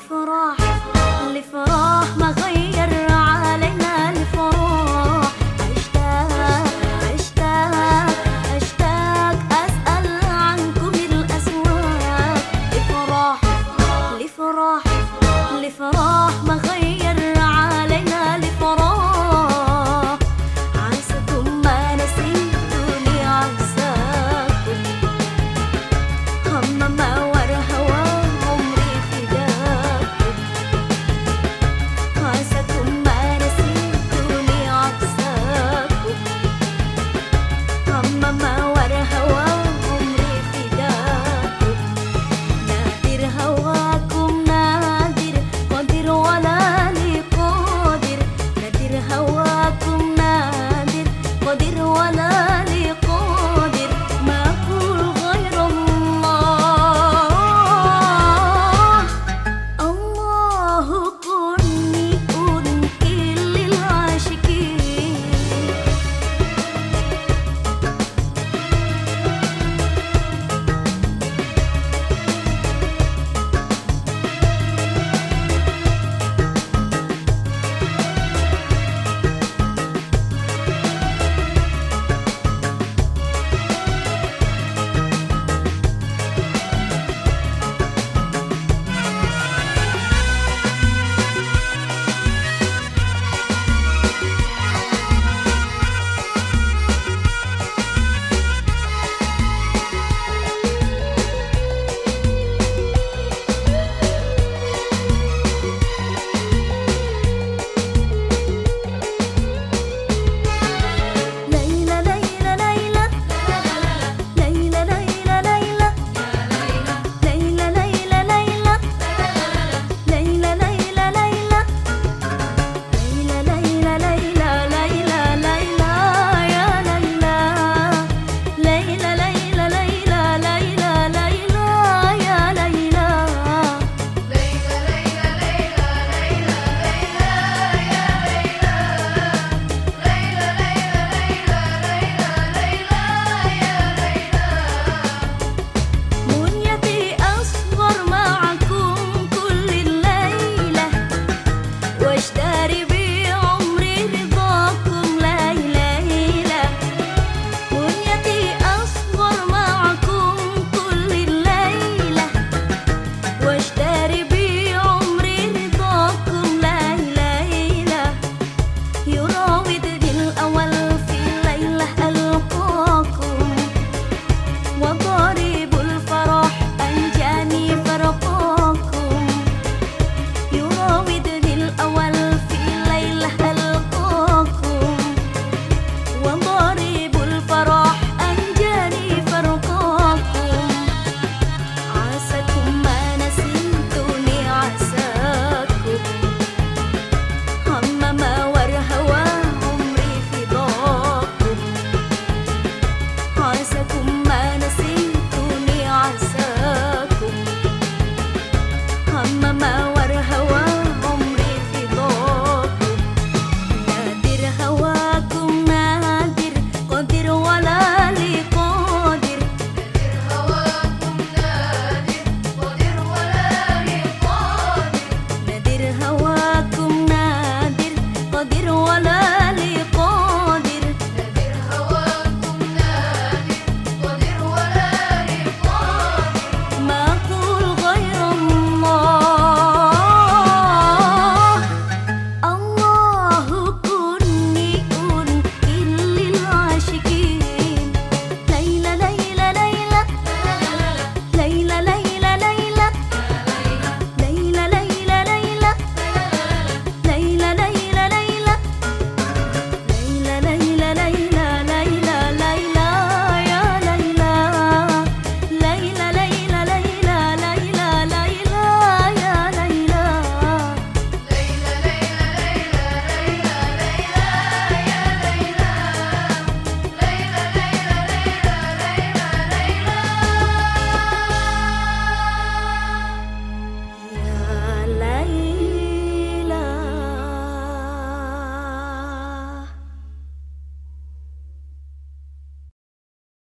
لفراح الفرح ما غير علينا الفرح. أشتاق أشتاق أشتاق أسأل عنكم الأسواق. ما غير